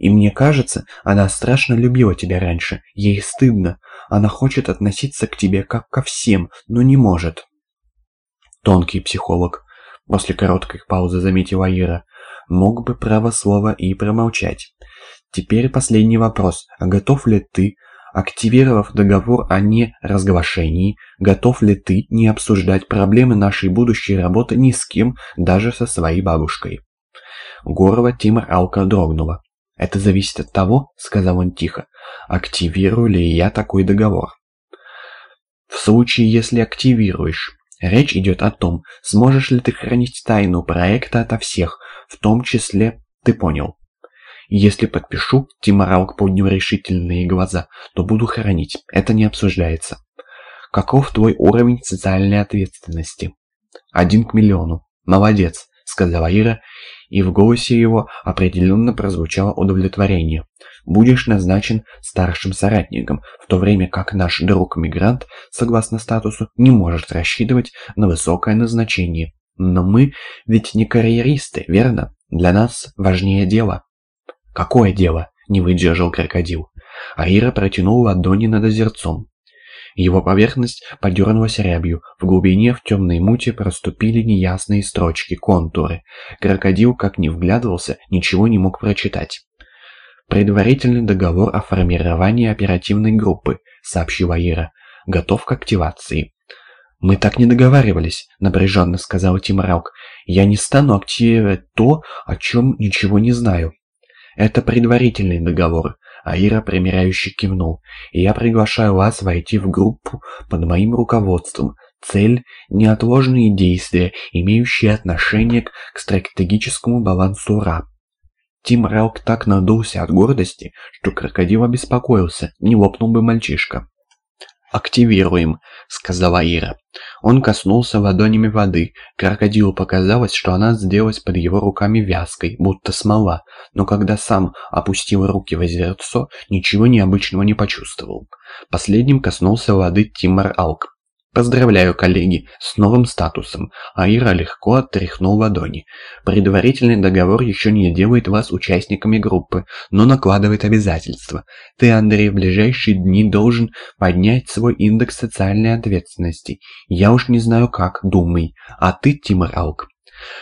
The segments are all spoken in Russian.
И мне кажется, она страшно любила тебя раньше. Ей стыдно. Она хочет относиться к тебе как ко всем, но не может. Тонкий психолог. После короткой паузы заметила Ира. Мог бы право слова и промолчать. Теперь последний вопрос. А готов ли ты, активировав договор о неразглашении, готов ли ты не обсуждать проблемы нашей будущей работы ни с кем, даже со своей бабушкой? Горло Тимор Алка дрогнуло. «Это зависит от того, — сказал он тихо, — активирую ли я такой договор. В случае, если активируешь, речь идет о том, сможешь ли ты хранить тайну проекта ото всех, в том числе, ты понял. Если подпишу, Тиморалк поднял решительные глаза, то буду хранить, это не обсуждается. Каков твой уровень социальной ответственности? Один к миллиону. Молодец, сказала Ира и в голосе его определенно прозвучало удовлетворение. «Будешь назначен старшим соратником, в то время как наш друг-мигрант, согласно статусу, не может рассчитывать на высокое назначение. Но мы ведь не карьеристы, верно? Для нас важнее дело». «Какое дело?» – не выдержал крокодил. Аира протянул ладони над озерцом. Его поверхность подернулась рябью, в глубине в темной муте проступили неясные строчки, контуры. Крокодил, как ни вглядывался, ничего не мог прочитать. «Предварительный договор о формировании оперативной группы», — сообщила Ира. «Готов к активации». «Мы так не договаривались», — напряженно сказал Тимраук. «Я не стану активировать то, о чем ничего не знаю». «Это предварительный договор. Аира примиряюще кивнул. «Я приглашаю вас войти в группу под моим руководством. Цель – неотложные действия, имеющие отношение к стратегическому балансу РА. Тим Раук так надулся от гордости, что крокодил обеспокоился, не лопнул бы мальчишка. «Активируем», — сказала Ира. Он коснулся ладонями воды. Крокодилу показалось, что она сделалась под его руками вязкой, будто смола, но когда сам опустил руки в озерцо, ничего необычного не почувствовал. Последним коснулся воды Тимар Алк. Поздравляю, коллеги, с новым статусом. Аира легко отряхнул ладони. Предварительный договор еще не делает вас участниками группы, но накладывает обязательства. Ты, Андрей, в ближайшие дни должен поднять свой индекс социальной ответственности. Я уж не знаю как, думай. А ты, Тимур Алк,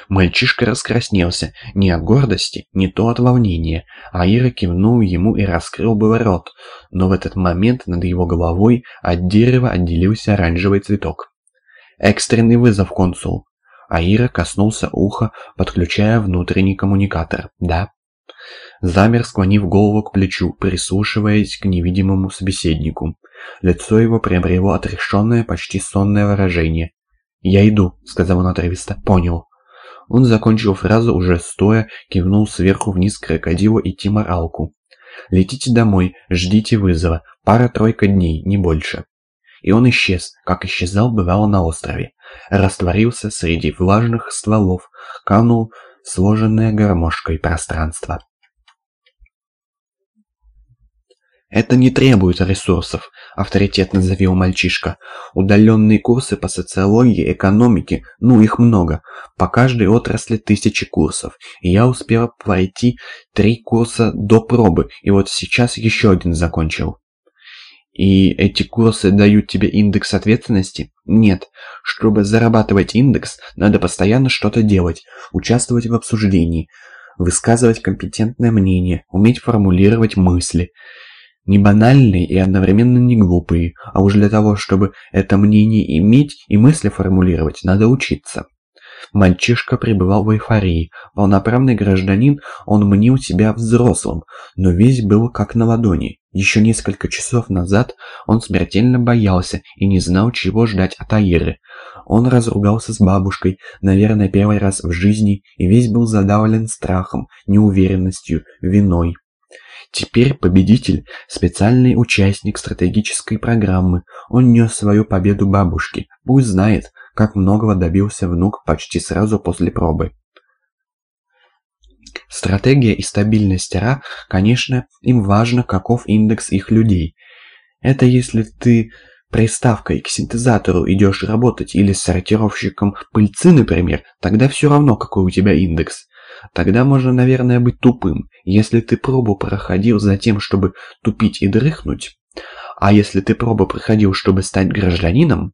Мальчишка раскраснелся, не от гордости, не то от волнения. Аира кивнул ему и раскрыл был рот, но в этот момент над его головой от дерева отделился оранжевый цветок. «Экстренный вызов, консул!» Аира коснулся уха, подключая внутренний коммуникатор. «Да?» Замер, склонив голову к плечу, прислушиваясь к невидимому собеседнику. Лицо его приобрело отрешенное, почти сонное выражение. «Я иду», — сказал он отрывисто. «Понял». Он закончил фразу уже стоя, кивнул сверху вниз крокодилу и Тиморалку. «Летите домой, ждите вызова, пара-тройка дней, не больше». И он исчез, как исчезал бывало на острове. Растворился среди влажных стволов, канул сложенное гармошкой пространство. «Это не требует ресурсов», — авторитетно заявил мальчишка. «Удаленные курсы по социологии, экономике, ну их много. По каждой отрасли тысячи курсов. Я успел пройти три курса до пробы, и вот сейчас еще один закончил». «И эти курсы дают тебе индекс ответственности?» «Нет. Чтобы зарабатывать индекс, надо постоянно что-то делать, участвовать в обсуждении, высказывать компетентное мнение, уметь формулировать мысли». Не банальные и одновременно не глупые, а уж для того, чтобы это мнение иметь и мысли формулировать, надо учиться. Мальчишка пребывал в эйфории. Полноправный гражданин, он мнил себя взрослым, но весь был как на ладони. Еще несколько часов назад он смертельно боялся и не знал, чего ждать от Аиры. Он разругался с бабушкой, наверное, первый раз в жизни, и весь был задавлен страхом, неуверенностью, виной. Теперь победитель – специальный участник стратегической программы. Он нес свою победу бабушке. Пусть знает, как многого добился внук почти сразу после пробы. Стратегия и стабильность РА, конечно, им важно, каков индекс их людей. Это если ты приставкой к синтезатору идешь работать или с сортировщиком пыльцы, например, тогда все равно, какой у тебя индекс. Тогда можно, наверное, быть тупым. Если ты пробу проходил за тем, чтобы тупить и дрыхнуть, а если ты пробу проходил, чтобы стать гражданином,